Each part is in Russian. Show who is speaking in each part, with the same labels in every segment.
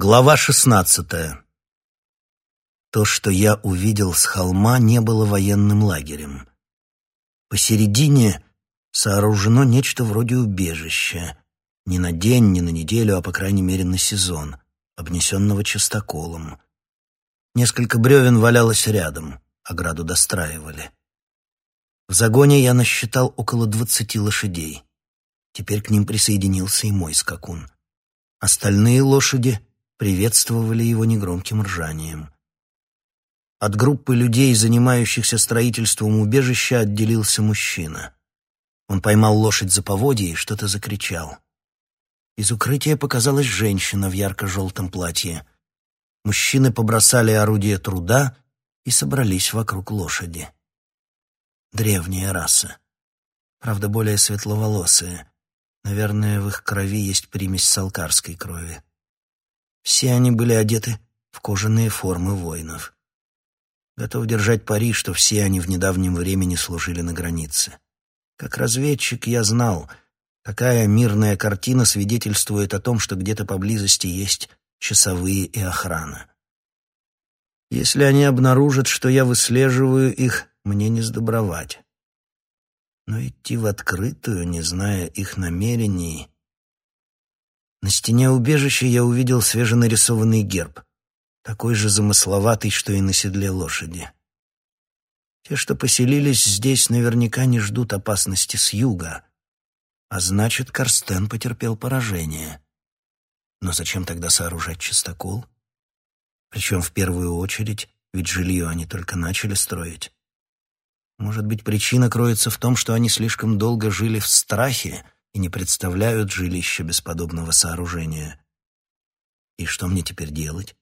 Speaker 1: Глава шестнадцатая. То, что я увидел с холма, не было военным лагерем. Посередине сооружено нечто вроде убежища. Не на день, не на неделю, а по крайней мере на сезон, обнесенного частоколом. Несколько бревен валялось рядом, ограду достраивали. В загоне я насчитал около двадцати лошадей. Теперь к ним присоединился и мой скакун. Остальные лошади приветствовали его негромким ржанием. От группы людей, занимающихся строительством убежища, отделился мужчина. Он поймал лошадь за поводье и что-то закричал. Из укрытия показалась женщина в ярко-желтом платье. Мужчины побросали орудие труда и собрались вокруг лошади. Древняя раса. Правда, более светловолосая. Наверное, в их крови есть примесь салкарской крови. Все они были одеты в кожаные формы воинов. Готов держать пари, что все они в недавнем времени служили на границе. Как разведчик я знал, такая мирная картина свидетельствует о том, что где-то поблизости есть часовые и охрана. Если они обнаружат, что я выслеживаю их, мне не сдобровать. Но идти в открытую, не зная их намерений, на стене убежища я увидел свеженарисованный герб, такой же замысловатый, что и на седле лошади. Те, что поселились здесь, наверняка не ждут опасности с юга, а значит, Карстен потерпел поражение. Но зачем тогда сооружать чистокол? Причем в первую очередь, ведь жилье они только начали строить. Может быть, причина кроется в том, что они слишком долго жили в страхе, и не представляют жилища без подобного сооружения. И что мне теперь делать?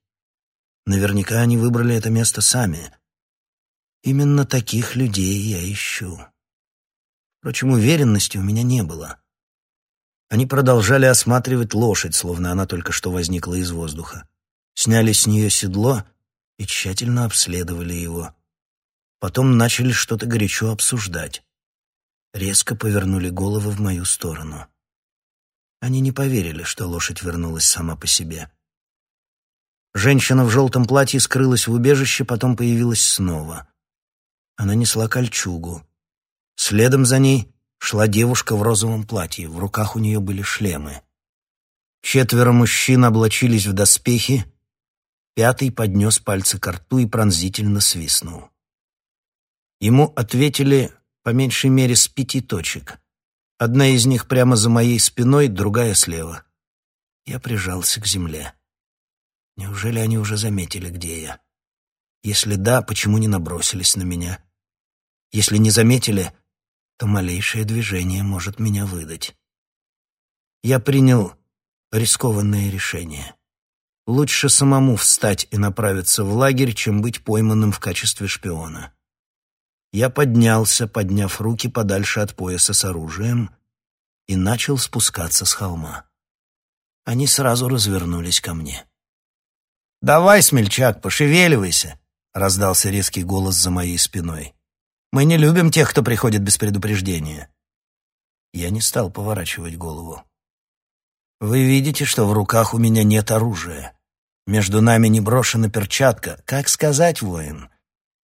Speaker 1: Наверняка они выбрали это место сами. Именно таких людей я ищу. Впрочем, уверенности у меня не было. Они продолжали осматривать лошадь, словно она только что возникла из воздуха. Сняли с нее седло и тщательно обследовали его. Потом начали что-то горячо обсуждать резко повернули головы в мою сторону. Они не поверили, что лошадь вернулась сама по себе. Женщина в желтом платье скрылась в убежище, потом появилась снова. Она несла кольчугу. Следом за ней шла девушка в розовом платье, в руках у нее были шлемы. Четверо мужчин облачились в доспехи, пятый поднес пальцы к рту и пронзительно свистнул. Ему ответили по меньшей мере с пяти точек. Одна из них прямо за моей спиной, другая слева. Я прижался к земле. Неужели они уже заметили, где я? Если да, почему не набросились на меня? Если не заметили, то малейшее движение может меня выдать. Я принял рискованное решение. Лучше самому встать и направиться в лагерь, чем быть пойманным в качестве шпиона. Я поднялся, подняв руки подальше от пояса с оружием, и начал спускаться с холма. Они сразу развернулись ко мне. «Давай, смельчак, пошевеливайся!» — раздался резкий голос за моей спиной. «Мы не любим тех, кто приходит без предупреждения». Я не стал поворачивать голову. «Вы видите, что в руках у меня нет оружия. Между нами не брошена перчатка. Как сказать, воин?»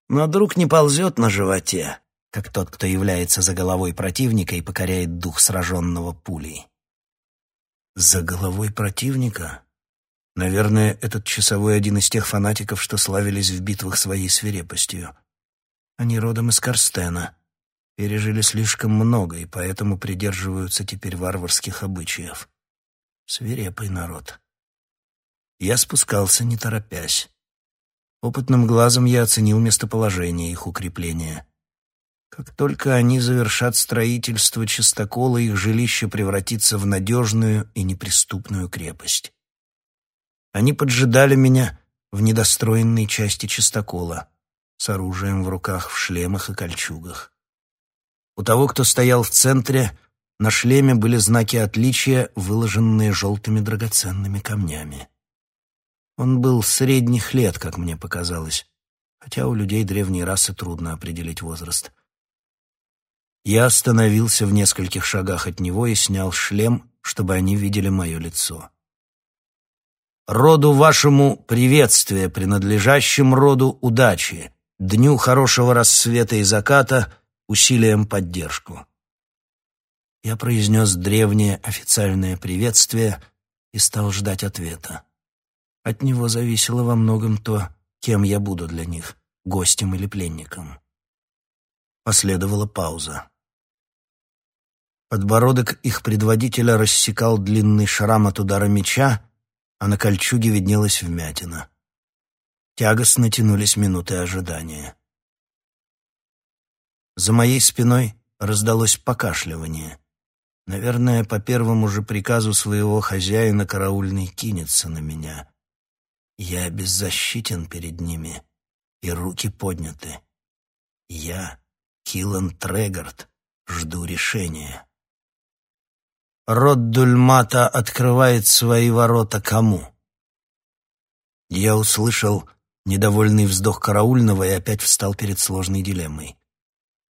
Speaker 1: Но друг не ползет на животе, как тот, кто является за головой противника и покоряет дух сраженного пулей. За головой противника? Наверное, этот часовой один из тех фанатиков, что славились в битвах своей свирепостью. Они родом из Карстена, пережили слишком много и поэтому придерживаются теперь варварских обычаев. Свирепый народ. Я спускался, не торопясь. Опытным глазом я оценил местоположение их укрепления. Как только они завершат строительство чистокола, их жилище превратится в надежную и неприступную крепость. Они поджидали меня в недостроенной части чистокола, с оружием в руках, в шлемах и кольчугах. У того, кто стоял в центре, на шлеме были знаки отличия, выложенные желтыми драгоценными камнями. Он был средних лет, как мне показалось, хотя у людей древней расы трудно определить возраст. Я остановился в нескольких шагах от него и снял шлем, чтобы они видели мое лицо. Роду вашему приветствие, принадлежащим роду удачи, дню хорошего рассвета и заката, усилием поддержку. Я произнес древнее официальное приветствие и стал ждать ответа. От него зависело во многом то, кем я буду для них, гостем или пленником. Последовала пауза. Подбородок их предводителя рассекал длинный шрам от удара меча, а на кольчуге виднелась вмятина. Тягостно тянулись минуты ожидания. За моей спиной раздалось покашливание. Наверное, по первому же приказу своего хозяина караульный кинется на меня. Я беззащитен перед ними, и руки подняты. Я, Киллан Трегард, жду решения. Род Дульмата открывает свои ворота кому? Я услышал недовольный вздох караульного и опять встал перед сложной дилеммой.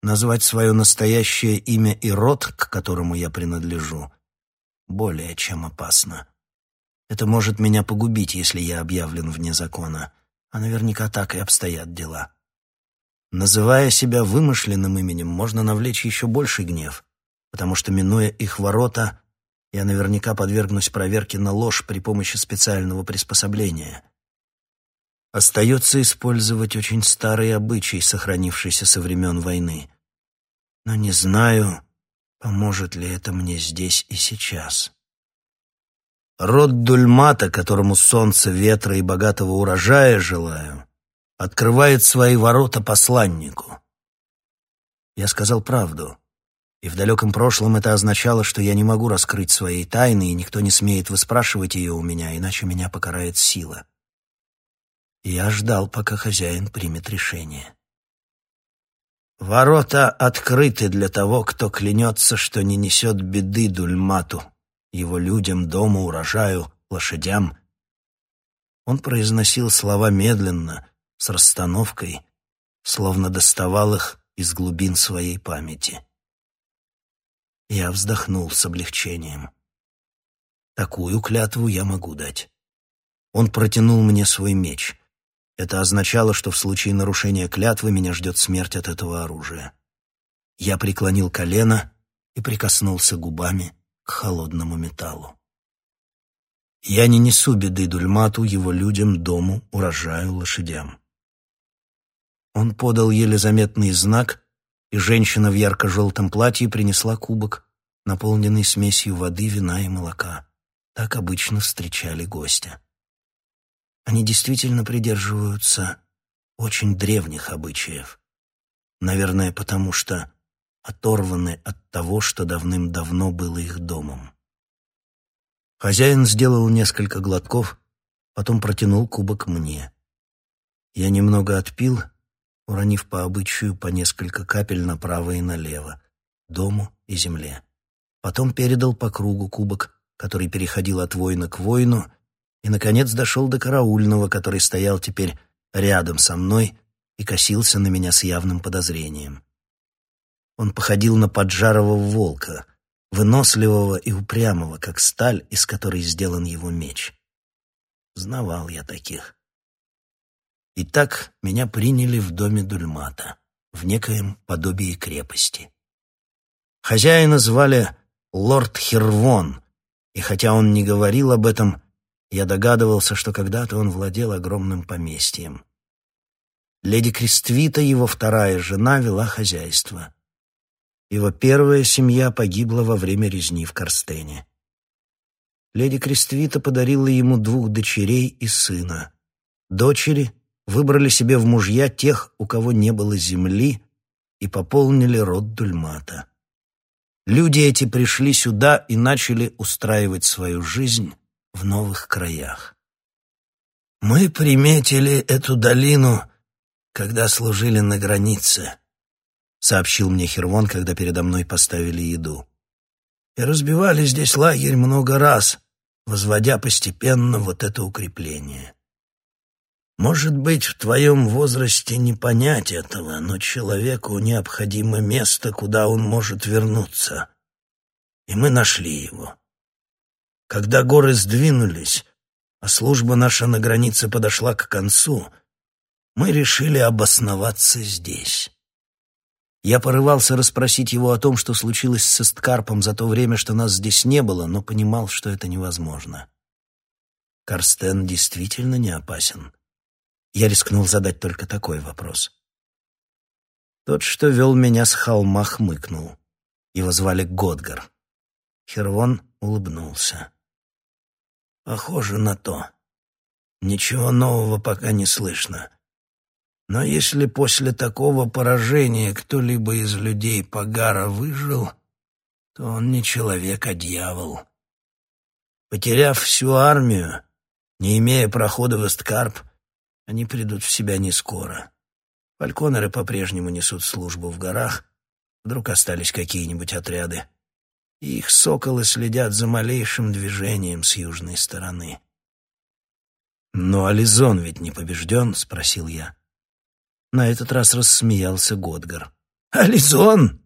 Speaker 1: Назвать свое настоящее имя и род, к которому я принадлежу, более чем опасно. Это может меня погубить, если я объявлен вне закона, а наверняка так и обстоят дела. Называя себя вымышленным именем, можно навлечь еще больший гнев потому что, минуя их ворота, я наверняка подвергнусь проверке на ложь при помощи специального приспособления. Остается использовать очень старый обычай, сохранившийся со времен войны. Но не знаю, поможет ли это мне здесь и сейчас. Род Дульмата, которому солнце, ветра и богатого урожая желаю, открывает свои ворота посланнику. Я сказал правду. И в далеком прошлом это означало, что я не могу раскрыть своей тайны, и никто не смеет выспрашивать ее у меня, иначе меня покарает сила. Я ждал, пока хозяин примет решение. Ворота открыты для того, кто клянется, что не несет беды Дульмату, его людям, дому, урожаю, лошадям. Он произносил слова медленно, с расстановкой, словно доставал их из глубин своей памяти. Я вздохнул с облегчением. Такую клятву я могу дать. Он протянул мне свой меч. Это означало, что в случае нарушения клятвы меня ждет смерть от этого оружия. Я преклонил колено и прикоснулся губами к холодному металлу. Я не несу беды Дульмату, его людям, дому, урожаю, лошадям. Он подал еле заметный знак, и женщина в ярко-желтом платье принесла кубок, наполненный смесью воды, вина и молока. Так обычно встречали гостя. Они действительно придерживаются очень древних обычаев. Наверное, потому что оторваны от того, что давным-давно было их домом. Хозяин сделал несколько глотков, потом протянул кубок мне. Я немного отпил уронив по обычаю по несколько капель направо и налево, дому и земле. Потом передал по кругу кубок, который переходил от воина к воину, и, наконец, дошел до караульного, который стоял теперь рядом со мной и косился на меня с явным подозрением. Он походил на поджарого волка, выносливого и упрямого, как сталь, из которой сделан его меч. Знавал я таких. Итак, меня приняли в доме Дульмата, в некоем подобии крепости. Хозяина звали лорд Хервон, и хотя он не говорил об этом, я догадывался, что когда-то он владел огромным поместьем. Леди Крествита, его вторая жена, вела хозяйство. Его первая семья погибла во время резни в Корстене. Леди Крествита подарила ему двух дочерей и сына. Дочери выбрали себе в мужья тех, у кого не было земли, и пополнили род Дульмата. Люди эти пришли сюда и начали устраивать свою жизнь в новых краях. Мы приметили эту долину, когда служили на границе, сообщил мне Хервон, когда передо мной поставили еду. И разбивали здесь лагерь много раз, возводя постепенно вот это укрепление. Может быть, в твоем возрасте не понять этого, но человеку необходимо место, куда он может вернуться. И мы нашли его. Когда горы сдвинулись, а служба наша на границе подошла к концу, мы решили обосноваться здесь. Я порывался расспросить его о том, что случилось с Эсткарпом за то время, что нас здесь не было, но понимал, что это невозможно. Карстен действительно не опасен. Я рискнул задать только такой вопрос. Тот, что вел меня с холма, хмыкнул. Его звали Годгар. Хервон улыбнулся. «Похоже на то. Ничего нового пока не слышно. Но если после такого поражения кто-либо из людей Пагара выжил, то он не человек, а дьявол. Потеряв всю армию, не имея прохода в Эсткарп, они придут в себя не скоро. Фальконеры по-прежнему несут службу в горах, вдруг остались какие-нибудь отряды. И их соколы следят за малейшим движением с южной стороны. «Но Ализон ведь не побежден?» — спросил я. На этот раз рассмеялся Годгар. «Ализон!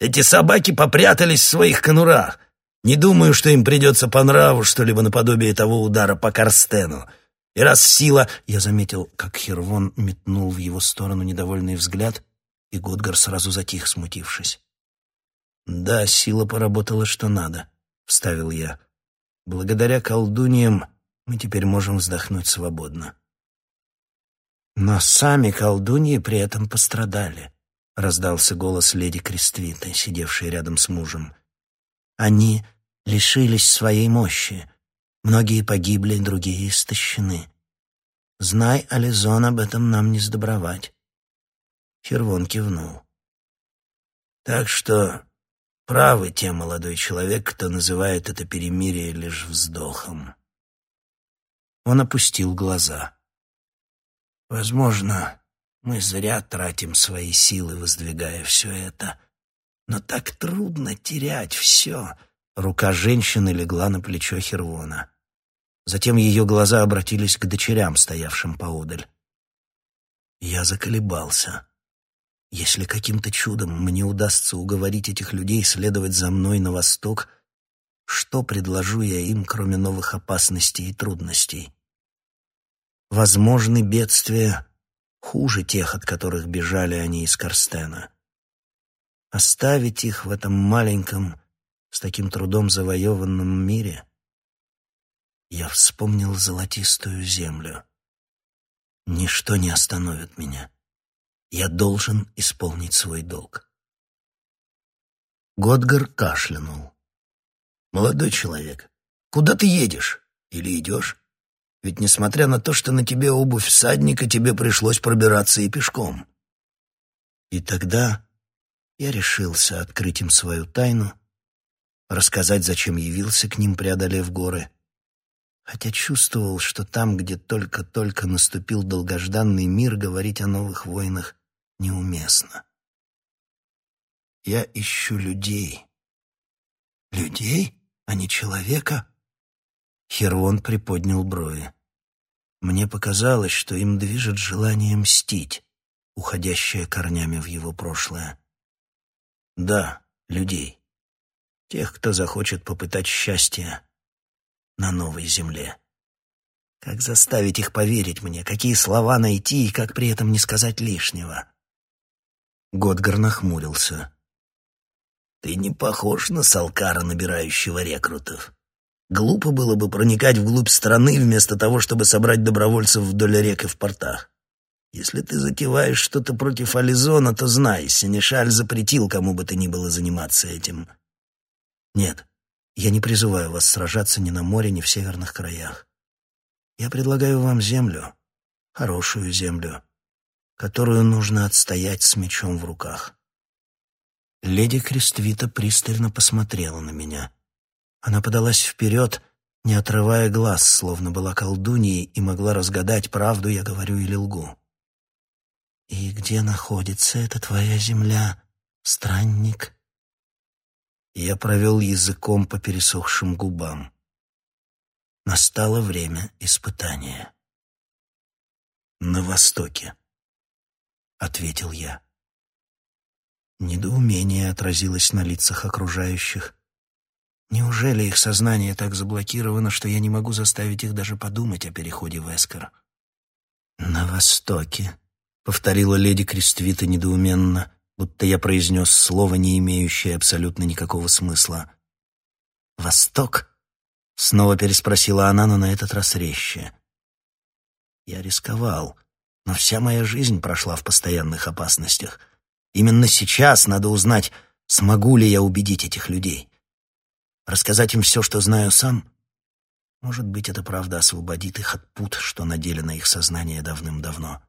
Speaker 1: Эти собаки попрятались в своих конурах. Не думаю, что им придется по нраву что-либо наподобие того удара по Карстену. И раз сила...» Я заметил, как Хервон метнул в его сторону недовольный взгляд, и Годгар сразу затих, смутившись. «Да, сила поработала что надо», — вставил я. «Благодаря колдуньям мы теперь можем вздохнуть свободно». Но сами колдуньи при этом пострадали, раздался голос леди Крествиты, сидевшей рядом с мужем. Они лишились своей мощи. Многие погибли, другие истощены. Знай, Ализон, об этом нам не сдобровать. Хервон кивнул. Так что правы те молодой человек, кто называет это перемирие лишь вздохом. Он опустил глаза. Возможно, мы зря тратим свои силы, воздвигая все это. Но так трудно терять все. Рука женщины легла на плечо Хервона. Затем ее глаза обратились к дочерям, стоявшим поодаль. Я заколебался. Если каким-то чудом мне удастся уговорить этих людей следовать за мной на восток, что предложу я им, кроме новых опасностей и трудностей? Возможны бедствия хуже тех, от которых бежали они из Карстена. Оставить их в этом маленьком, с таким трудом завоеванном мире? Я вспомнил золотистую землю. Ничто не остановит меня. Я должен исполнить свой долг. Годгар кашлянул. «Молодой человек, куда ты едешь? Или идешь?» Ведь несмотря на то, что на тебе обувь всадника, тебе пришлось пробираться и пешком. И тогда я решился открыть им свою тайну, рассказать, зачем явился к ним, преодолев горы, хотя чувствовал, что там, где только-только наступил долгожданный мир, говорить о новых войнах неуместно. Я ищу людей. Людей, а не человека? Хервон приподнял брови. Мне показалось, что им движет желание мстить, уходящее корнями в его прошлое. Да, людей. Тех, кто захочет попытать счастье на новой земле. Как заставить их поверить мне, какие слова найти и как при этом не сказать лишнего? Годгар нахмурился. «Ты не похож на Салкара, набирающего рекрутов. Глупо было бы проникать вглубь страны вместо того, чтобы собрать добровольцев вдоль рек и в портах. Если ты затеваешь что-то против Ализона, то знай, Сенешаль запретил кому бы то ни было заниматься этим. Нет, я не призываю вас сражаться ни на море, ни в северных краях. Я предлагаю вам землю, хорошую землю, которую нужно отстоять с мечом в руках. Леди Крествита пристально посмотрела на меня — она подалась вперед, не отрывая глаз, словно была колдуньей и могла разгадать, правду я говорю или лгу. «И где находится эта твоя земля, странник?» Я провел языком по пересохшим губам. Настало время испытания. «На востоке», — ответил я. Недоумение отразилось на лицах окружающих. Неужели их сознание так заблокировано, что я не могу заставить их даже подумать о переходе в Эскор? «На востоке», — повторила леди Крествита недоуменно, будто я произнес слово, не имеющее абсолютно никакого смысла. «Восток?» — снова переспросила она, но на этот раз резче. Я рисковал, но вся моя жизнь прошла в постоянных опасностях. Именно сейчас надо узнать, смогу ли я убедить этих людей. Рассказать им все, что знаю сам? Может быть, это правда освободит их от пут, что надели на их сознание давным-давно.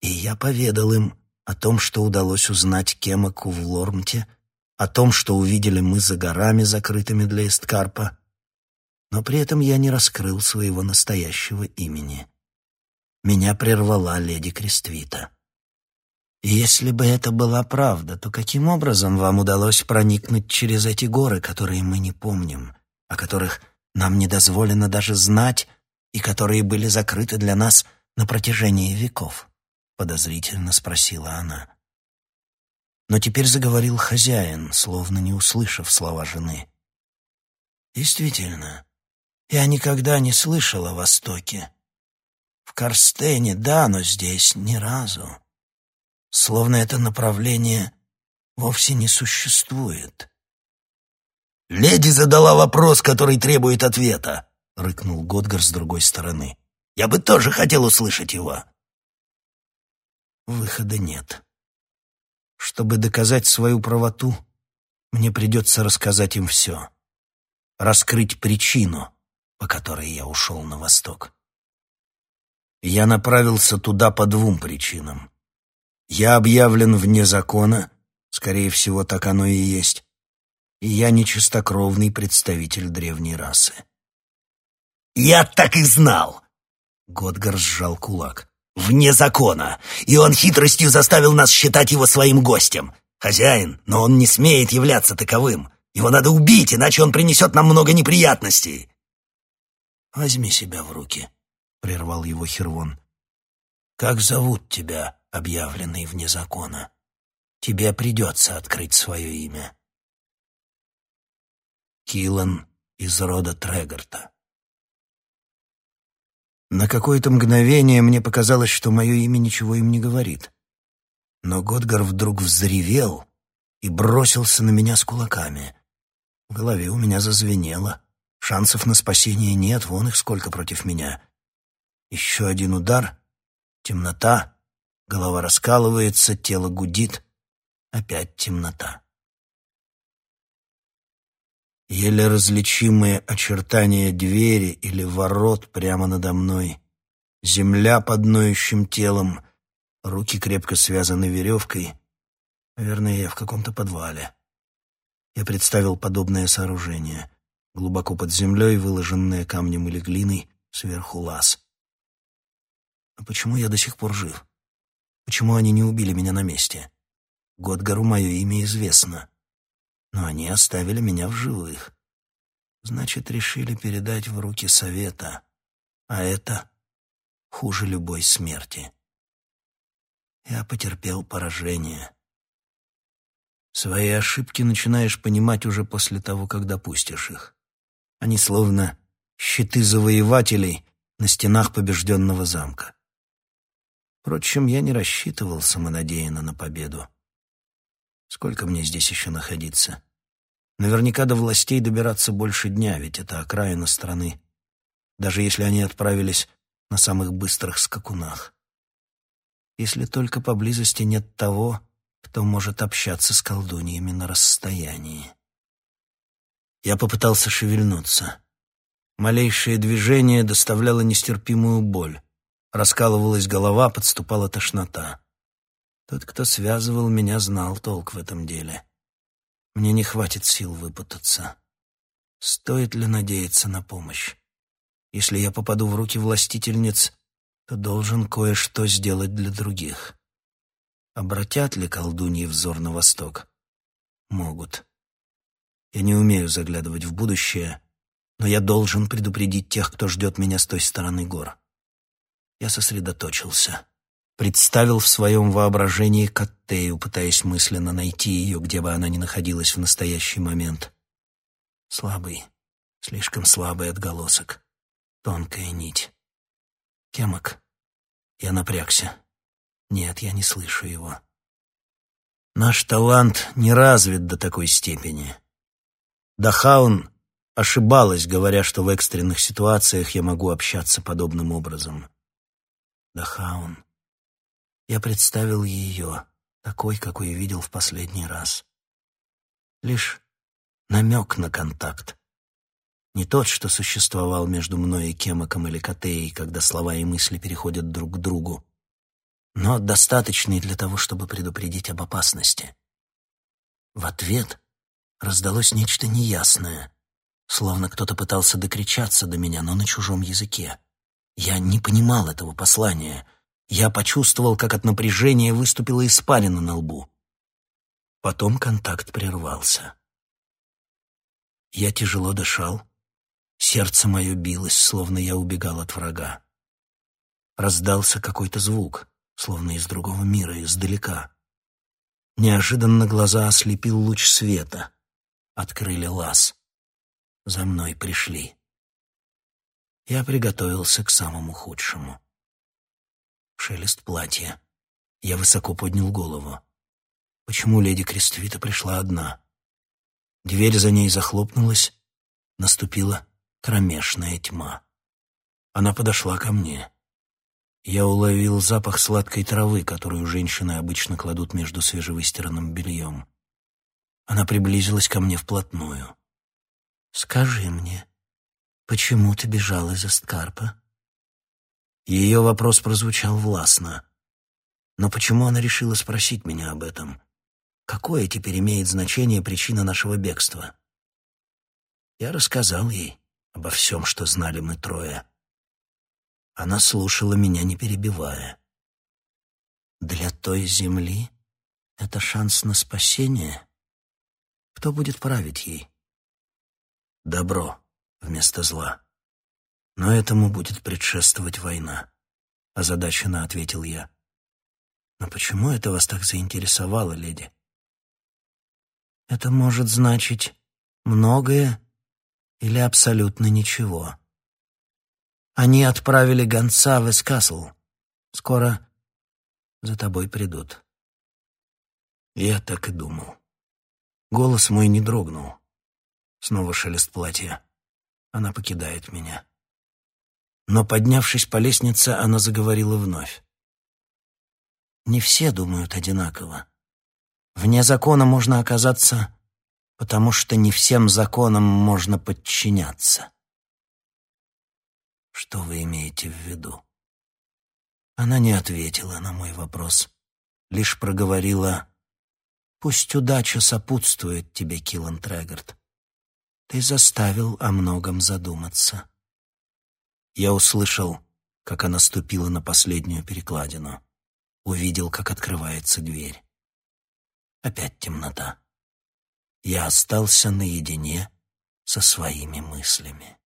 Speaker 1: И я поведал им о том, что удалось узнать Кемаку в Лормте, о том, что увидели мы за горами, закрытыми для Эсткарпа, но при этом я не раскрыл своего настоящего имени. Меня прервала леди Крествита. Если бы это была правда, то каким образом вам удалось проникнуть через эти горы, которые мы не помним, о которых нам не дозволено даже знать и которые были закрыты для нас на протяжении веков? подозрительно спросила она. Но теперь заговорил хозяин, словно не услышав слова жены. Действительно, я никогда не слышал о Востоке. В Карстене, да, но здесь ни разу словно это направление вовсе не существует.
Speaker 2: «Леди задала вопрос, который требует ответа», — рыкнул Годгар с другой стороны. «Я бы тоже хотел услышать его».
Speaker 1: Выхода нет. Чтобы доказать свою правоту, мне придется рассказать им все. Раскрыть причину, по которой я ушел на восток. Я направился туда по двум причинам. Я объявлен вне закона, скорее всего, так оно и есть, и я не чистокровный представитель древней расы.
Speaker 2: «Я так и знал!»
Speaker 1: Годгар сжал кулак.
Speaker 2: «Вне закона, и он хитростью заставил нас считать его своим гостем. Хозяин, но он не смеет являться таковым. Его надо убить, иначе он принесет нам много неприятностей».
Speaker 1: «Возьми себя в руки», — прервал его Хервон. «Как зовут тебя?» Объявленный вне закона. Тебе придется открыть свое имя. Килан из рода Трегорта. На какое-то мгновение мне показалось, что мое имя ничего им не говорит. Но Годгар вдруг взревел и бросился на меня с кулаками. В голове у меня зазвенело. Шансов на спасение нет, вон их сколько против меня. Еще один удар, темнота, Голова раскалывается, тело гудит. Опять темнота. Еле различимые очертания двери или ворот прямо надо мной. Земля под ноющим телом. Руки крепко связаны веревкой. Наверное, я в каком-то подвале. Я представил подобное сооружение. Глубоко под землей, выложенное камнем или глиной, сверху лаз. А почему я до сих пор жив? Почему они не убили меня на месте? Годгару мое имя известно. Но они оставили меня в живых. Значит, решили передать в руки совета. А это хуже любой смерти. Я потерпел поражение. Свои ошибки начинаешь понимать уже после того, как допустишь их. Они словно щиты завоевателей на стенах побежденного замка. Впрочем, я не рассчитывал самонадеянно на победу. Сколько мне здесь еще находиться? Наверняка до властей добираться больше дня, ведь это окраина страны. Даже если они отправились на самых быстрых скакунах. Если только поблизости нет того, кто может общаться с колдуньями на расстоянии. Я попытался шевельнуться. Малейшее движение доставляло нестерпимую боль. Раскалывалась голова, подступала тошнота. Тот, кто связывал меня, знал толк в этом деле. Мне не хватит сил выпутаться. Стоит ли надеяться на помощь? Если я попаду в руки властительниц, то должен кое-что сделать для других. Обратят ли колдуньи взор на восток? Могут. Я не умею заглядывать в будущее, но я должен предупредить тех, кто ждет меня с той стороны гор. Я сосредоточился. Представил в своем воображении Каттею, пытаясь мысленно найти ее, где бы она ни находилась в настоящий момент. Слабый, слишком слабый отголосок. Тонкая нить. Кемок. Я напрягся. Нет, я не слышу его. Наш талант не развит до такой степени. Дахаун ошибалась, говоря, что в экстренных ситуациях я могу общаться подобным образом. Дахаун. Я представил ее, такой, какой видел в последний раз. Лишь намек на контакт. Не тот, что существовал между мной и Кемаком или Котеей, когда слова и мысли переходят друг к другу, но достаточный для того, чтобы предупредить об опасности. В ответ раздалось нечто неясное, словно кто-то пытался докричаться до меня, но на чужом языке. Я не понимал этого послания. Я почувствовал, как от напряжения выступила испарина на лбу. Потом контакт прервался. Я тяжело дышал, сердце мое билось, словно я убегал от врага. Раздался какой-то звук, словно из другого мира, издалека. Неожиданно глаза ослепил луч света. Открыли лаз. За мной пришли. Я приготовился к самому худшему. Шелест платья. Я высоко поднял голову. Почему леди Крествита пришла одна? Дверь за ней захлопнулась. Наступила кромешная тьма. Она подошла ко мне. Я уловил запах сладкой травы, которую женщины обычно кладут между свежевыстиранным бельем. Она приблизилась ко мне вплотную. «Скажи мне, почему ты бежал из Эсткарпа?» Ее вопрос прозвучал властно. Но почему она решила спросить меня об этом? Какое теперь имеет значение причина нашего бегства? Я рассказал ей обо всем, что знали мы трое. Она слушала меня, не перебивая. Для той земли это шанс на спасение. Кто будет править ей? Добро вместо зла. Но этому будет предшествовать война. Озадаченно ответил я. Но почему это вас так заинтересовало, леди? Это может значить многое или абсолютно ничего. Они отправили гонца в Эскасл. Скоро за тобой придут. Я так и думал. Голос мой не дрогнул. Снова шелест платья. Она покидает меня. Но, поднявшись по лестнице, она заговорила вновь. Не все думают одинаково. Вне закона можно оказаться, потому что не всем законам можно подчиняться. Что вы имеете в виду? Она не ответила на мой вопрос, лишь проговорила «Пусть удача сопутствует тебе, Киллан Трегорд. Ты заставил о многом задуматься». Я услышал, как она ступила на последнюю перекладину. Увидел, как открывается дверь. Опять темнота. Я остался наедине со своими мыслями.